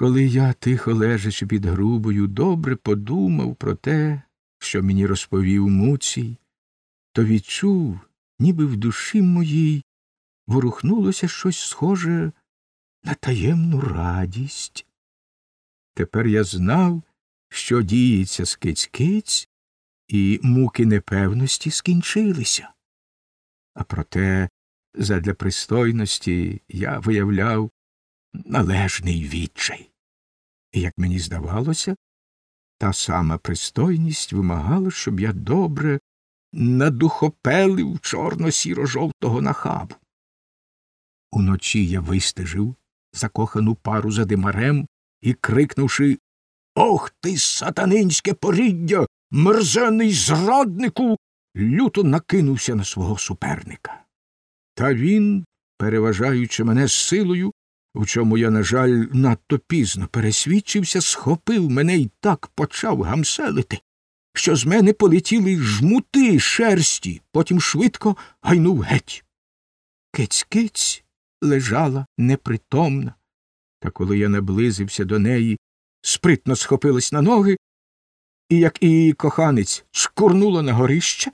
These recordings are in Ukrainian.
Коли я, тихо лежачи під грубою, добре подумав про те, що мені розповів Муцій, то відчув, ніби в душі моїй ворухнулося щось схоже на таємну радість. Тепер я знав, що діється з киць-киць, і муки непевності скінчилися. А проте, задля пристойності, я виявляв належний відчай. І, як мені здавалося, та сама пристойність вимагала, щоб я добре надухопелив чорно сіро жовтого нахабу. Уночі я вистежив закохану пару за димарем і, крикнувши Ох ти, сатанинське поріддя, мерзений зраднику, люто накинувся на свого суперника. Та він, переважаючи мене з силою, в чому я, на жаль, надто пізно пересвідчився, схопив мене і так почав гамселити, що з мене полетіли жмути шерсті, потім швидко гайнув геть. Киць-киць лежала непритомна, та коли я наблизився до неї, спритно схопилась на ноги, і, як і її коханець, шкурнула на горище.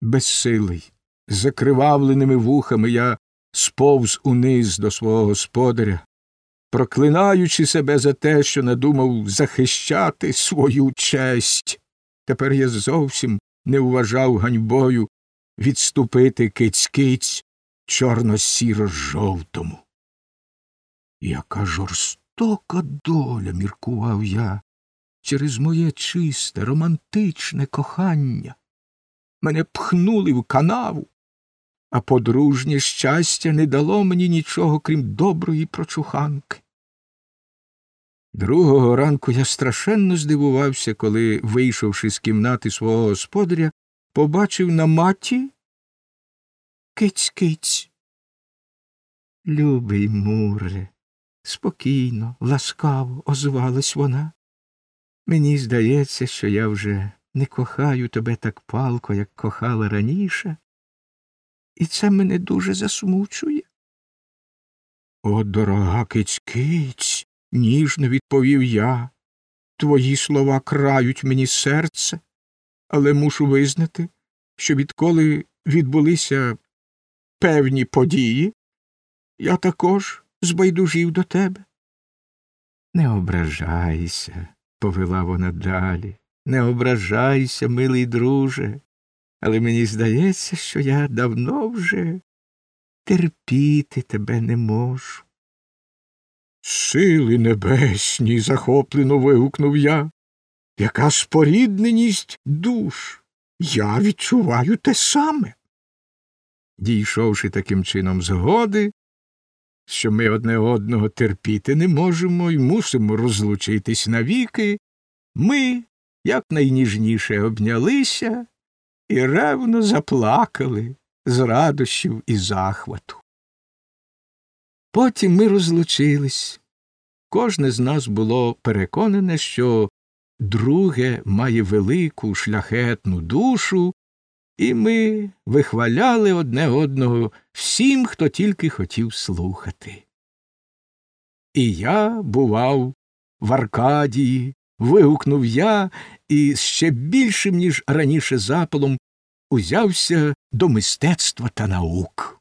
Безсилий, закривавленими вухами я сповз униз до свого господаря, проклинаючи себе за те, що надумав захищати свою честь. Тепер я зовсім не вважав ганьбою відступити киць-киць чорно сіро жовтому. Яка жорстока доля, міркував я, через моє чисте, романтичне кохання. Мене пхнули в канаву, а подружнє щастя не дало мені нічого, крім доброї прочуханки. Другого ранку я страшенно здивувався, коли, вийшовши з кімнати свого господаря, побачив на маті киць-киць. Любий муре, спокійно, ласкаво озвалась вона. Мені здається, що я вже не кохаю тебе так палко, як кохала раніше, і це мене дуже засмучує. О, дорога киць-киць, ніжно відповів я. Твої слова крають мені серце, але мушу визнати, що відколи відбулися певні події, я також збайдужів до тебе. Не ображайся, повела вона далі, не ображайся, милий друже, але мені здається, що я давно вже терпіти тебе не можу. Сили небесні, захоплено вигукнув я. Яка спорідненість душ. Я відчуваю те саме. Дійшовши таким чином згоди, що ми одне одного терпіти не можемо і мусимо розлучитись навіки, ми якнайніжніше обнялися і ревно заплакали з радощів і захвату. Потім ми розлучились. Кожне з нас було переконане, що друге має велику шляхетну душу, і ми вихваляли одне одного всім, хто тільки хотів слухати. І я бував в Аркадії, вигукнув я і ще більшим, ніж раніше запалом, узявся до мистецтва та наук.